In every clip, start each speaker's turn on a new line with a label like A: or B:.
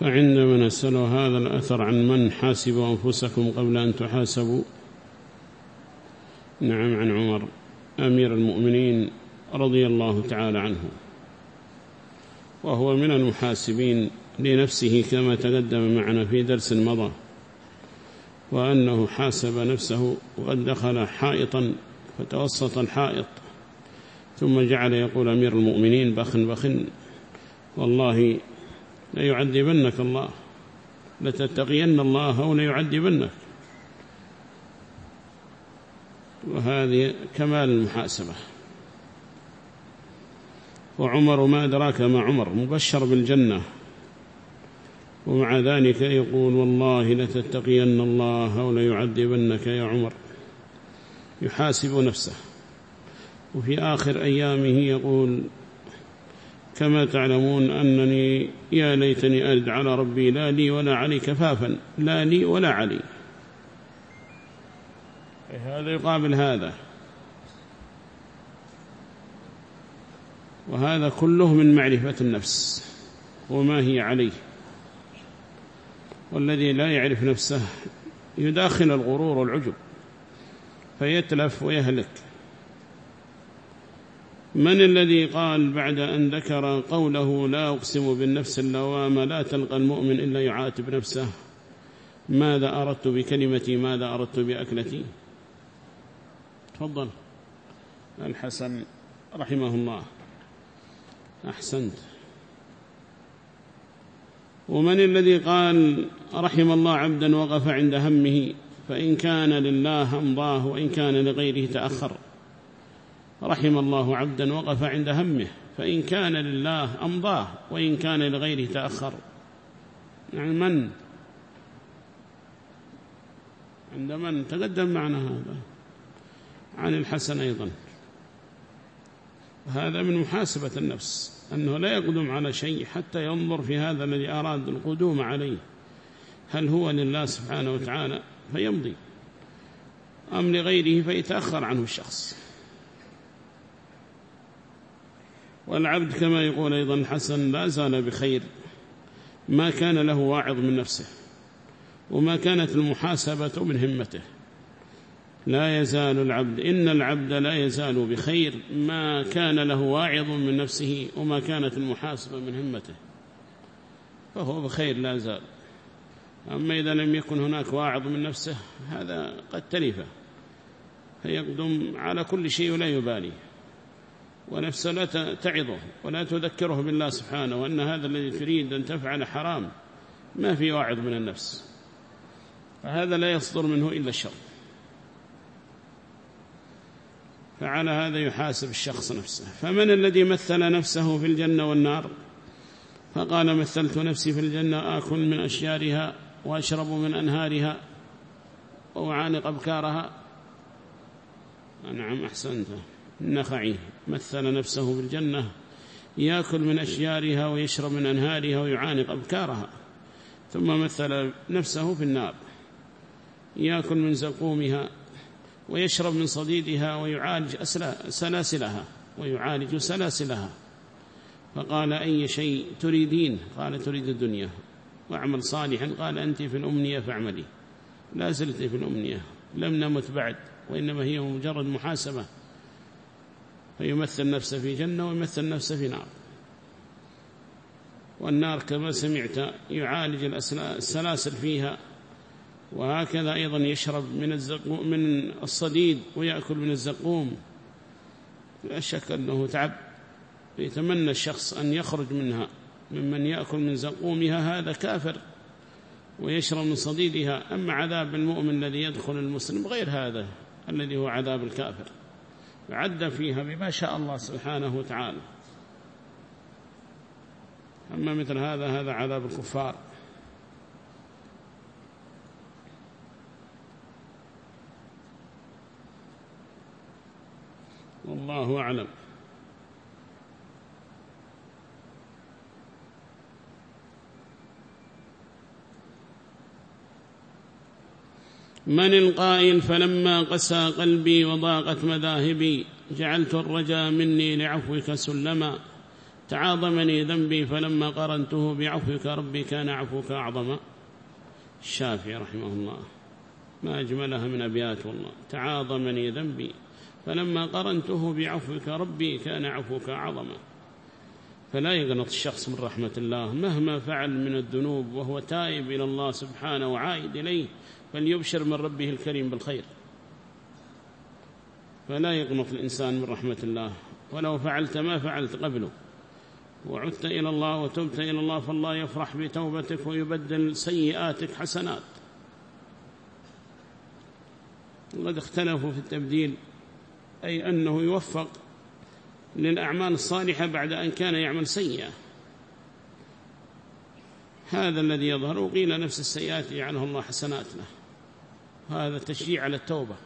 A: فعندما نسأل هذا الأثر عن من حاسبوا أنفسكم قبل أن تحاسبوا. نعم عن عمر أمير المؤمنين رضي الله تعالى عنه. وهو من المحاسبين لنفسه كما تقدم معنا في درس مضى وأنه حاسب نفسه وقد دخل حائطا فتوسط الحائط ثم جعل يقول أمير المؤمنين بخ بخ والله ليعذبنك الله. لتتقين الله أو ليعذبنك. وهذه كمال المحاسبة. وعمر ما أدراك ما عمر مبشر بالجنة. ومع ذلك يقول والله لتتقين الله أو ليعذبنك يا عمر. يحاسب نفسه. وفي آخر أيامه يقول كما تعلمون أنني يا ليتني أرد على ربي لا لي ولا علي كفافا لا لي ولا علي. هذا يقابل هذا. وهذا كله من معرفة النفس وما هي عليه. والذي لا يعرف نفسه يداخل الغرور والعجب فيتلف ويهلك. من الذي قال بعد أن ذكر قوله لا أقسم بالنفس اللوامة لا تلقى المؤمن إلا يعاتب نفسه؟ ماذا أردت بكلمتي؟ ماذا أردت بأكلتي؟ تفضل. الحسن رحمه الله. أحسنت. ومن الذي قال رحم الله عبدا وقف عند همه فإن كان لله أمضاه وإن كان لغيره تأخر؟ رحم الله عبدا وقف عند همه فإن كان لله أمضاه وإن كان لغيره تأخر. يعني من؟ عند من؟ تقدم معنا هذا. عن الحسن أيضا. هذا من محاسبة النفس أنه لا يقدم على شيء حتى ينظر في هذا الذي أراد القدوم عليه. هل هو لله سبحانه وتعالى؟ فيمضي. أم لغيره فيتأخر عنه الشخص. والعبد كما يقول أيضا الحسن لا زال بخير. ما كان له واعظ من نفسه وما كانت المحاسبة من همته. لا يزال العبد إن العبد لا يزال بخير. ما كان له واعظ من نفسه وما كانت المحاسبة من همته فهو بخير لا زال. أما إذا لم يكن هناك واعظ من نفسه هذا قد تلفه فيقدم على كل شيء ولا يبالي. ونفسه لا تعظه ولا تذكره بالله سبحانه وأن هذا الذي تريد أن تفعل حرام ما في واعظ من النفس. فهذا لا يصدر منه إلا الشر. فعلى هذا يحاسب الشخص نفسه. فمن الذي مثل نفسه في الجنة والنار؟ فقال مثلت نفسي في الجنة آكل من أشجارها وأشرب من أنهارها وأعانق أبكارها. نعم أحسنته النخعي مثل نفسه في الجنة يأكل من أشجارها ويشرب من أنهارها ويعانق أبكارها. ثم مثل نفسه في النار يأكل من زقومها ويشرب من صديدها ويعالج سلاسلها ويعالج سلاسلها. فقال أي شيء تريدين؟ قال تريد الدنيا. واعمل صالحا. قال أنت في الأمنية فاعملي. لا زلت في الأمنية. لم نمت بعد وإنما هي مجرد محاسبة. فيمثل نفسه في جنة ويمثل نفسه في نار. والنار كما سمعت يعالج السلاسل فيها وهكذا أيضا يشرب من من الصديد ويأكل من الزقوم. لا شك أنه تعب. يتمنى الشخص أن يخرج منها. ممن يأكل من زقومها هذا كافر ويشرب من صديدها. أما عذاب المؤمن الذي يدخل المسلم غير هذا الذي هو عذاب الكافر. عد فيها بما شاء الله سبحانه وتعالى. أما مثل هذا هذا عذاب الكفار. والله أعلم. من القائل فلما قسى قلبي وضاقت مذاهبي جعلت الرجا مني لعفوك سلما تعاظمني ذنبي فلما قرنته بعفوك ربي كان عفوك أعظم. الشافعي رحمه الله. ما أجملها من أبيات والله. تعاظمني ذنبي فلما قرنته بعفوك ربي كان عفوك أعظم. فلا يقنط الشخص من رحمة الله مهما فعل من الذنوب وهو تائب إلى الله سبحانه وعائد إليه. فليبشر من ربه الكريم بالخير. فلا يقنط الإنسان من رحمة الله. ولو فعلت ما فعلت قبله. وعدت إلى الله وتبت إلى الله فالله يفرح بتوبتك ويبدل سيئاتك حسنات. وقد اختلفوا في التبديل أي أنه يوفق للأعمال الصالحة بعد أن كان يعمل سيئة. هذا الذي يظهر وقيل نفس السيئات يجعله الله حسنات له. هذا تشجيع على التوبة.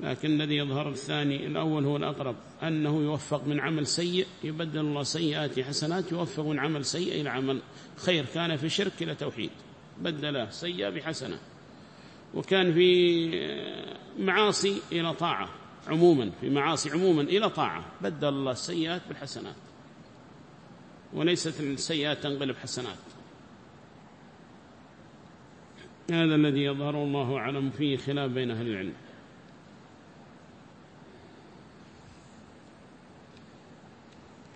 A: لكن الذي يظهر الثاني الأول هو الأقرب أنه يوفق من عمل سيء يبدل الله سيئات حسنات يوفق من عمل سيء إلى عمل خير. كان في شرك إلى توحيد بدله سيئة بحسنة. وكان في معاصي إلى طاعة عموما في معاصي عموما إلى طاعة بدل الله السيئات بالحسنات. وليست السيئات تنقلب حسنات. هذا الذي يظهر الله أعلم فيه خلاف بين أهل العلم.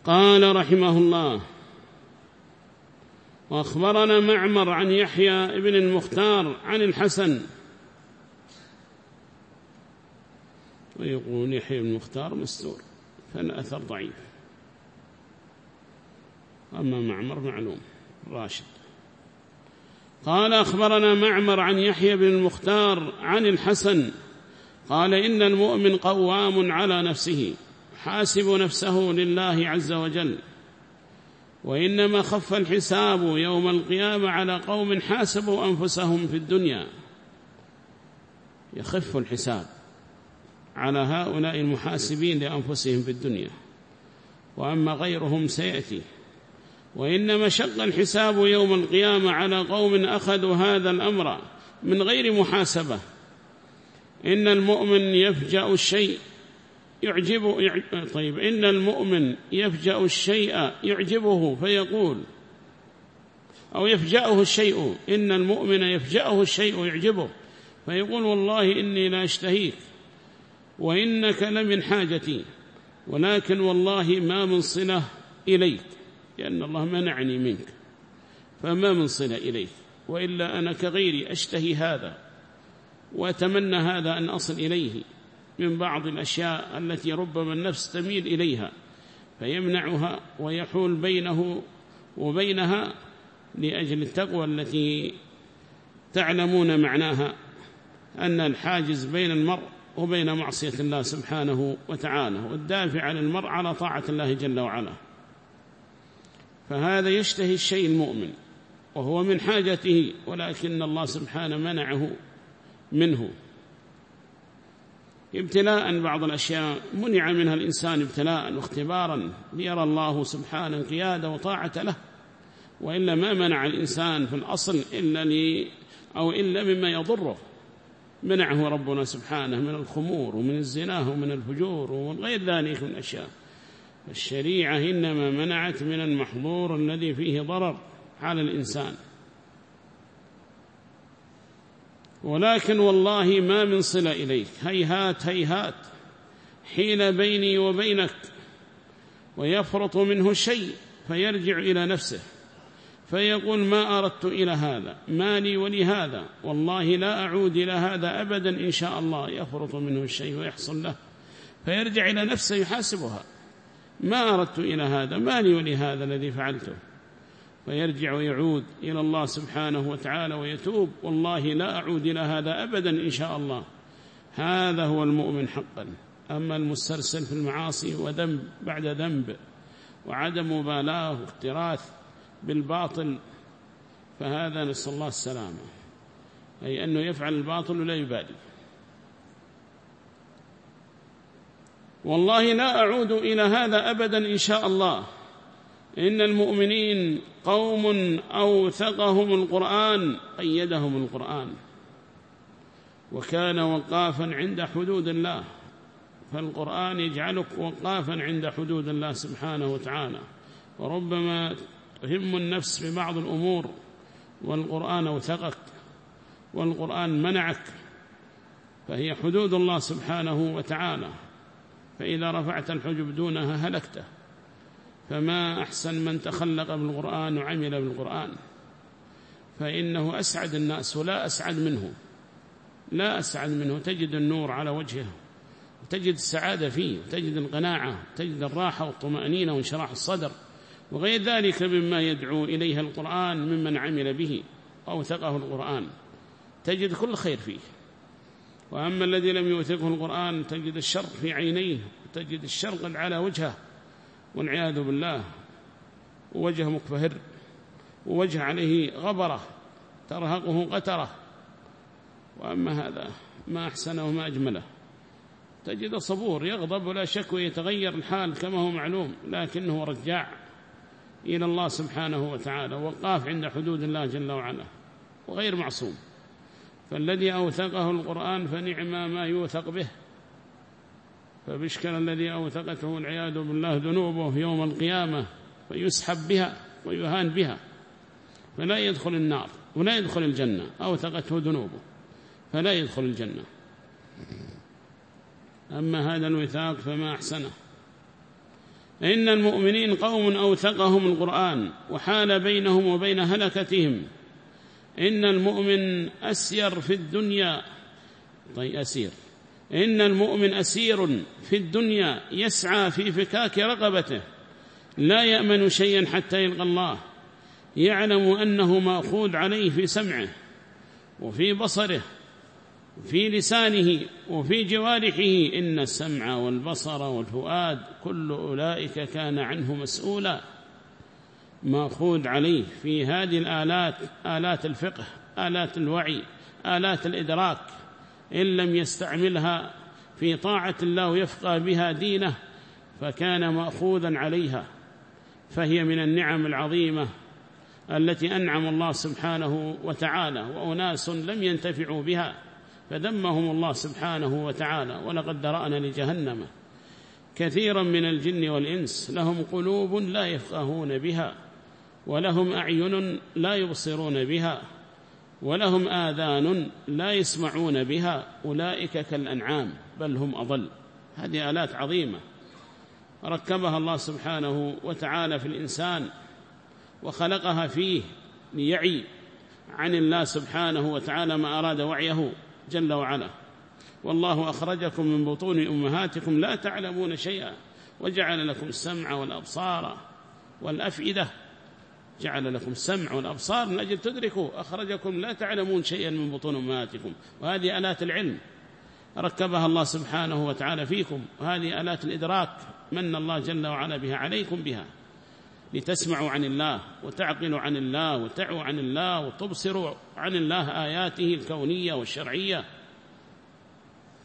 A: قال رحمه الله وأخبرنا معمر عن يحيى ابن المختار عن الحسن. ويقول يحيى بن المختار مستور فالأثر ضعيف. أما معمر معلوم راشد. قال أخبرنا معمر عن يحيى بن المختار عن الحسن. قال إن المؤمن قوام على نفسه حاسب نفسه لله عز وجل. وإنما خف الحساب يوم القيامة على قوم حاسبوا أنفسهم في الدنيا. يخف الحساب على هؤلاء المحاسبين لأنفسهم في الدنيا. وأما غيرهم سيأتي. وإنما شق الحساب يوم القيامة على قوم أخذوا هذا الأمر من غير محاسبة. إن المؤمن يفجأ الشيء يعجبه طيب إن المؤمن يفجأ الشيء يعجبه فيقول أو يفجأه الشيء إن المؤمن يفجأه الشيء يعجبه فيقول والله إني لا أشتهيك وإنك لمن حاجتي ولكن والله ما من صلة إليك. لأن الله منعني منك فما من صلة إليك وإلا أنا كغيري أشتهي هذا وأتمنى هذا أن أصل إليه من بعض الأشياء التي ربما النفس تميل إليها فيمنعها ويحول بينه وبينها لأجل التقوى التي تعلمون معناها أن الحاجز بين المرء وبين معصية الله سبحانه وتعالى والدافع عن المرء على طاعة الله جل وعلا. فهذا يشتهي الشيء المؤمن وهو من حاجته ولكن الله سبحانه منعه منه. ابتلاء بعض الأشياء منع منها الإنسان ابتلاء واختبارا ليرى الله سبحانه قيادة وطاعة له. وإلا ما منع الإنسان في الأصل إلا لي أو إلا مما يضره. منعه ربنا سبحانه من الخمور ومن الزنا ومن الفجور ومن غير ذلك من الأشياء. الشريعة إنما منعت من المحظور الذي فيه ضرر على الإنسان. ولكن والله ما من صلة إليك. هيهات هيهات. حين بيني وبينك. ويفرط منه شيء فيرجع إلى نفسه. فيقول ما أردت إلى هذا؟ ما لي ولهذا؟ والله لا أعود إلى هذا أبدا إن شاء الله. يفرط منه الشيء ويحصل له. فيرجع إلى نفسه يحاسبها. ما أردت إلى هذا ما لي ولهذا الذي فعلته. فيرجع ويعود إلى الله سبحانه وتعالى ويتوب. والله لا أعود إلى هذا أبدا إن شاء الله. هذا هو المؤمن حقا. أما المسترسل في المعاصي وذنب بعد ذنب. وعدم مبالاة واختراث بالباطل فهذا نسأل الله السلامة. أي أنه يفعل الباطل ولا يبالي. والله لا أعود إلى هذا أبدا إن شاء الله. إن المؤمنين قوم أوثقهم القرآن قيدهم القرآن. وكان وقافا عند حدود الله. فالقرآن يجعلك وقافا عند حدود الله سبحانه وتعالى. وربما تهم النفس ببعض الأمور والقرآن وثقك والقرآن منعك. فهي حدود الله سبحانه وتعالى. فإذا رفعت الحجب دونها هلكته. فما أحسن من تخلق بالقرآن وعمل بالقرآن. فإنه أسعد الناس ولا أسعد منه. لا أسعد منه. تجد النور على وجهه. وتجد السعادة فيه. وتجد القناعة. وتجد الراحة والطمأنينة وانشراح الصدر. وغير ذلك مما يدعو إليه القرآن ممن عمل به أوثقه القرآن. تجد كل خير فيه. وأما الذي لم يوثقه القرآن تجد الشر في عينيه وتجد الشر على وجهه والعياذ بالله ووجه مكفهر ووجه عليه غبرة ترهقه قترة. وأما هذا ما أحسنه وما أجمله. تجد صبور يغضب ولا شك ويتغير الحال كما هو معلوم لكنه رجاع إلى الله سبحانه وتعالى وقاف عند حدود الله جل وعلا وغير معصوم. فالذي أوثقه القرآن فنعم ما يوثق به. فبشكل الذي أوثقته العياذ بالله ذنوبه يوم القيامة فيسحب بها ويهان بها. فلا يدخل النار ولا يدخل الجنة أوثقته ذنوبه فلا يدخل الجنة. أما هذا الوثاق فما أحسنه. إن المؤمنين قوم أوثقهم القرآن وحال بينهم وبين هلكتهم إن المؤمن أسير في الدنيا. طيب أسير. إن المؤمن أسير في الدنيا يسعى في فكاك رقبته. لا يأمن شيئا حتى يلقى الله. يعلم أنه مأخوذ عليه في سمعه وفي بصره في لسانه وفي جوارحه. إن السمع والبصر والفؤاد كل أولئك كان عنه مسؤولا. مأخوذ عليه في هذه الآلات آلات الفقه آلات الوعي آلات الإدراك إن لم يستعملها في طاعة الله ويفقى بها دينه فكان مأخوذا عليها فهي من النعم العظيمة التي أنعم الله سبحانه وتعالى وأناس لم ينتفعوا بها فذمهم الله سبحانه وتعالى ولقد درأنا لجهنم. كثيرا من الجن والإنس لهم قلوب لا يفقهون بها. ولهم أعين لا يبصرون بها ولهم آذان لا يسمعون بها أولئك كالأنعام بل هم أضل. هذه آلات عظيمة. ركبها الله سبحانه وتعالى في الإنسان وخلقها فيه ليعي عن الله سبحانه وتعالى ما أراد وعيه جل وعلا. والله أخرجكم من بطون أمهاتكم لا تعلمون شيئا وجعل لكم السمع والأبصار والأفئدة جعل لكم السمع والأبصار من أجل تدركوا أخرجكم لا تعلمون شيئا من بطون أمهاتكم. وهذه آلات العلم ركبها الله سبحانه وتعالى فيكم. وهذه آلات الإدراك من الله جل وعلا بها عليكم بها. لتسمعوا عن الله وتعقلوا عن الله وتعوا عن الله وتبصروا عن الله آياته الكونية والشرعية.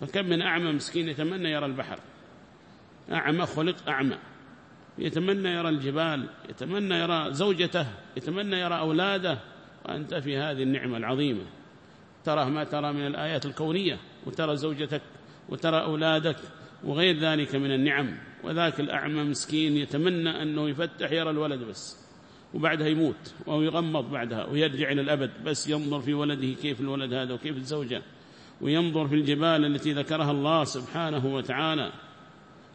A: فكم من أعمى مسكين يتمنى يرى البحر. أعمى خلق أعمى. يتمنى يرى الجبال يتمنى يرى زوجته يتمنى يرى أولاده وأنت في هذه النعمة العظيمة. ترى ما ترى من الآيات الكونية وترى زوجتك وترى أولادك وغير ذلك من النعم. وذاك الأعمى مسكين يتمنى أنه يفتح يرى الولد بس وبعدها يموت أو يغمض بعدها ويرجع إلى الأبد بس ينظر في ولده كيف الولد هذا وكيف الزوجة وينظر في الجبال التي ذكرها الله سبحانه وتعالى.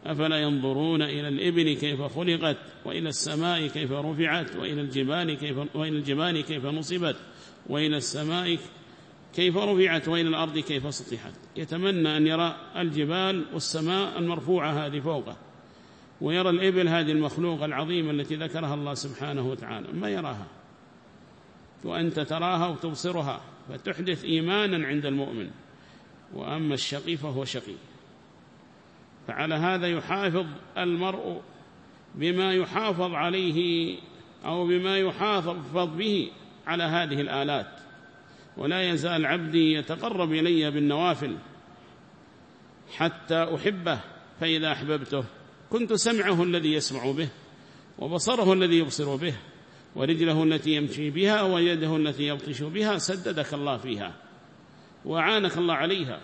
A: أفلا ينظرون إلى الإبل كيف خلقت وإلى السماء كيف رفعت وإلى الجبال كيف, وإلى الجبال كيف نصبت وإلى السماء كيف رفعت وإلى الأرض كيف سطحت. يتمنى أن يرى الجبال والسماء المرفوعة هذه فوقه ويرى الإبل هذه المخلوقة العظيمة التي ذكرها الله سبحانه وتعالى. ما يراها؟ وأنت تراها وتبصرها فتحدث إيمانا عند المؤمن. وأما الشقي فهو شقي. فعلى هذا يحافظ المرء بما يحافظ عليه أو بما يحافظ به على هذه الآلات. ولا يزال عبدي يتقرب إلي بالنوافل حتى أحبه فإذا أحببته كنت سمعه الذي يسمع به وبصره الذي يبصر به ورجله التي يمشي بها ويده التي يبطش بها سددك الله فيها وعانك الله عليها.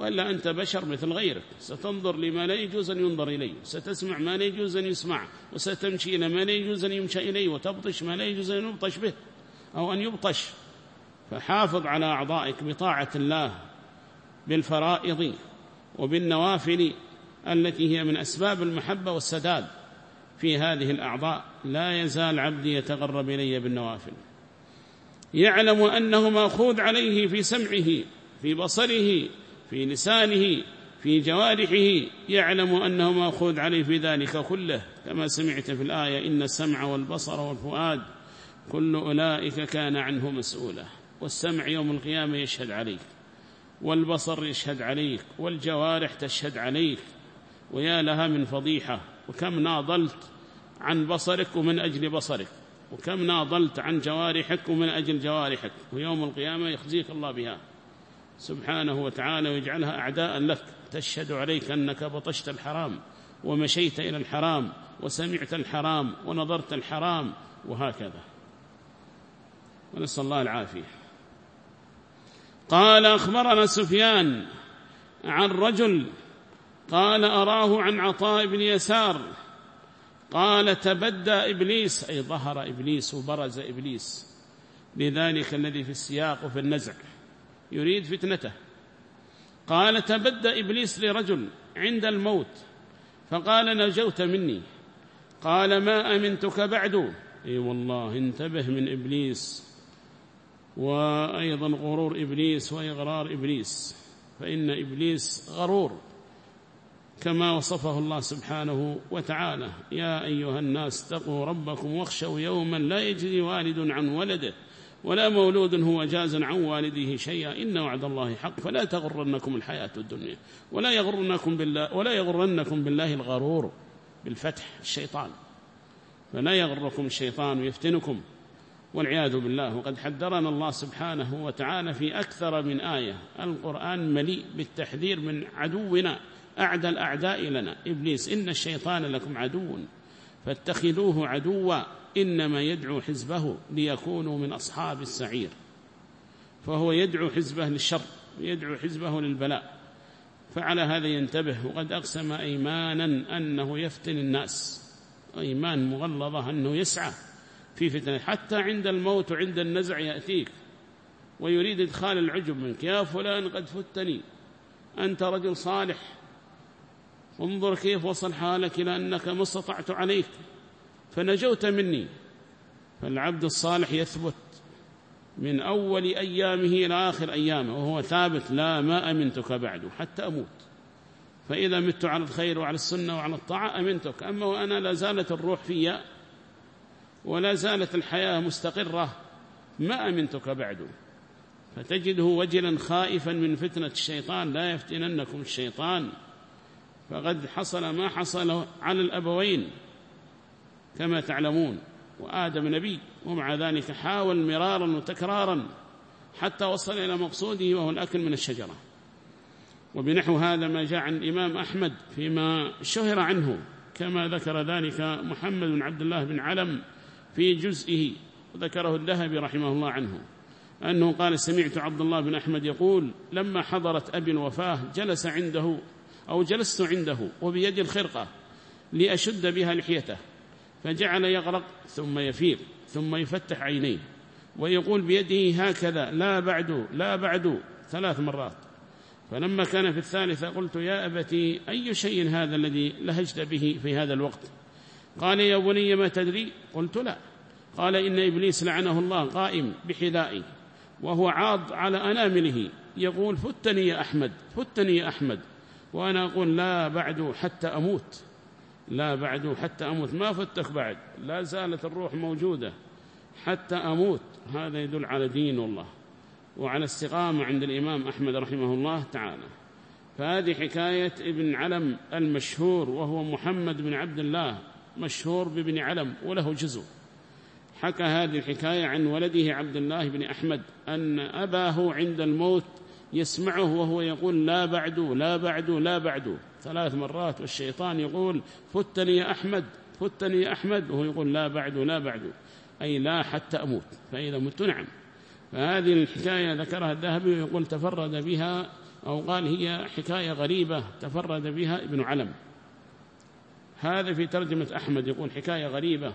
A: وإلا أنت بشر مثل غيرك. ستنظر لما لا يجوز أن ينظر إليه ستسمع ما لا يجوز أن يسمع. وستمشي إلى ما لا يجوز أن يمشى إليه وتبطش ما لا يجوز أن يبطش به. أو أن يبطش. فحافظ على أعضائك بطاعة الله بالفرائض وبالنوافل التي هي من أسباب المحبة والسداد في هذه الأعضاء. لا يزال عبدي يتغرب إلي بالنوافل. يعلم أنه مأخوذ عليه في سمعه في بصره في لسانه في جوارحه يعلم أنه مأخوذ عليه في ذلك كله. كما سمعت في الآية إن السمع والبصر والفؤاد كل أولئك كان عنه مسؤولا. والسمع يوم القيامة يشهد عليك والبصر يشهد عليك والجوارح تشهد عليك. ويا لها من فضيحة وكم ناضلت عن بصرك ومن أجل بصرك وكم ناضلت عن جوارحك ومن أجل جوارحك. ويوم القيامة يخزيك الله بها. سبحانه وتعالى ويجعلها أعداء لك. تشهد عليك أنك بطشت الحرام ومشيت إلى الحرام وسمعت الحرام ونظرت الحرام وهكذا. ونسأل الله العافية. قال أخبرنا سفيان عن رجل قال أراه عن عطاء بن يسار. قال تبدى إبليس أي ظهر إبليس وبرز إبليس. لذلك الذي في السياق وفي النزع. يريد فتنته. قال تبدى إبليس لرجل عند الموت. فقال نجوت مني. قال ما أمنتك بعد؟ أي والله انتبه من إبليس. وأيضا غرور إبليس وإغرار إبليس. فإن إبليس غرور كما وصفه الله سبحانه وتعالى. يا أيها الناس اتقوا ربكم واخشوا يوما لا يجري والد عن ولده. ولا مولود هو جاز عن والده شيئا. إن وعد الله حق. فلا تغرنكم الحياة الدنيا. ولا يغرنكم بالله ولا يغرنكم بالله الغرور بالفتح الشيطان. فلا يغركم الشيطان ويفتنكم. والعياذ بالله. وقد حذرنا الله سبحانه وتعالى في أكثر من آية. القرآن مليء بالتحذير من عدونا. أعدى الأعداء لنا. إبليس إن الشيطان لكم عدو. فاتخذوه عدوا. إنما يدعو حزبه ليكونوا من أصحاب السعير. فهو يدعو حزبه للشر ويدعو حزبه للبلاء. فعلى هذا ينتبه وقد أقسم أيمانا أنه يفتن الناس. أيمان مغلظة أنه يسعى في فتنة. حتى عند الموت وعند النزع يأتيك. ويريد إدخال العجب منك. يا فلان قد فتني. أنت رجل صالح. انظر كيف وصل حالك إلى أنك ما استطعت عليك. فنجوت مني. فالعبد الصالح يثبت من أول أيامه إلى آخر أيامه وهو ثابت لا ما أمنتك بعد حتى أموت. فإذا مت على الخير وعلى السنة وعلى الطاعة أمنتك أما وأنا لا زالت الروح في ولا زالت الحياة مستقرة ما أمنتك بعد. فتجده وجلا خائفا من فتنة الشيطان لا يفتننكم الشيطان. فقد حصل ما حصل على الأبوين. كما تعلمون وآدم نبي ومع ذلك حاول مرارا وتكرارا حتى وصل إلى مقصوده وهو الأكل من الشجرة. وبنحو هذا ما جاء عن الإمام أحمد فيما شهر عنه كما ذكر ذلك محمد بن عبد الله بن علم في جزئه وذكره الذهبي رحمه الله عنه أنه قال سمعت عبد الله بن أحمد يقول لما حضرت أبي الوفاة جلس عنده أو جلست عنده وبيد الخرقة لأشد بها لحيته فجعل يغرق ثم يفيق ثم يفتح عينيه ويقول بيده هكذا لا بعد لا بعد ثلاث مرات. فلما كان في الثالثة قلت يا أبتي أي شيء هذا الذي لهجت به في هذا الوقت؟ قال يا بني ما تدري؟ قلت لا. قال إن إبليس لعنه الله قائم بحذائي وهو عاض على أنامله. يقول فتني يا أحمد فتني يا أحمد. وأنا أقول لا بعد حتى أموت. لا بعد حتى أموت. ما فتك بعد. لا زالت الروح موجودة. حتى أموت. هذا يدل على دين الله. وعلى استقامة عند الإمام أحمد رحمه الله تعالى. فهذه حكاية ابن علم المشهور وهو محمد بن عبد الله. مشهور بابن علم وله جزء. حكى هذه الحكاية عن ولده عبد الله بن أحمد أن أباه عند الموت يسمعه وهو يقول لا بعد لا بعد لا بعد. ثلاث مرات والشيطان يقول فتني يا أحمد فتني يا أحمد وهو يقول لا بعد لا بعد أي لا حتى أموت فإذا مت نعم. فهذه الحكاية ذكرها الذهبي ويقول تفرد بها أو قال هي حكاية غريبة تفرد بها ابن علم. هذا في ترجمة أحمد يقول حكاية غريبة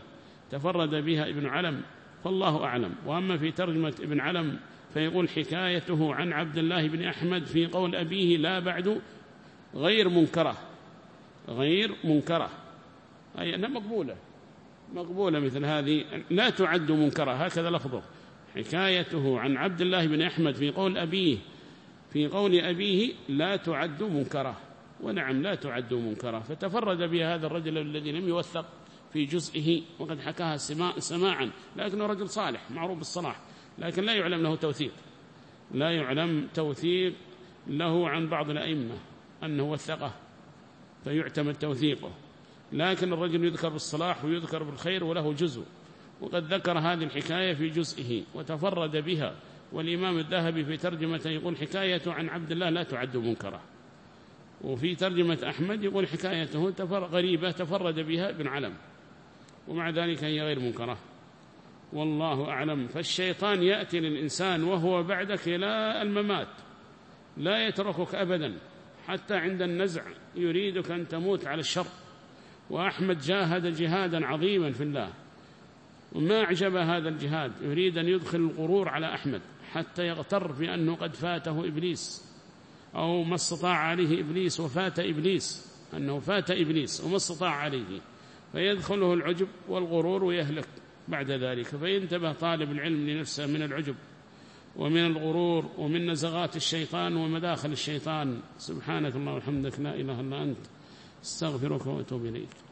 A: تفرد بها ابن علم فالله أعلم. وأما في ترجمة ابن علم فيقول حكايته عن عبد الله بن أحمد في قول أبيه لا بعد غير منكرة. غير منكرة. أي أنها مقبولة. مقبولة مثل هذه. لا تعد منكرة. هكذا لفظه. حكايته عن عبد الله بن أحمد في قول أبيه. في قول أبيه لا تعد منكرة. ونعم لا تعد منكرة. فتفرد بها هذا الرجل الذي لم يوثق في جزئه. وقد حكاها سماعا. لكنه رجل صالح معروف بالصلاح. لكن لا يعلم له توثيق. لا يعلم توثيق له عن بعض الأئمة. أنه وثقه فيعتمد توثيقه. لكن الرجل يذكر بالصلاح ويذكر بالخير وله جزء وقد ذكر هذه الحكاية في جزئه وتفرد بها. والإمام الذهبي في ترجمة يقول حكاية عن عبد الله لا تعد منكرة. وفي ترجمة أحمد يقول حكايته غريبة تفرد بها ابن علم. ومع ذلك هي غير منكرة. والله أعلم. فالشيطان يأتي للإنسان وهو بعدك إلى الممات لا يتركك أبدا. حتى عند النزع يريدك أن تموت على الشر. وأحمد جاهد جهادا عظيما في الله. وما أعجب هذا الجهاد. يريد أن يدخل الغرور على أحمد حتى يغتر بأنه قد فاته إبليس. أو ما استطاع عليه إبليس وفات إبليس. أنه فات إبليس وما استطاع عليه. فيدخله العجب والغرور ويهلك بعد ذلك. فينتبه طالب العلم لنفسه من العجب. ومن الغرور ومن نزغات الشيطان ومداخل الشيطان. سبحانك الله وحمدك لا إله إلا أنت أستغفرك وأتوب إليك.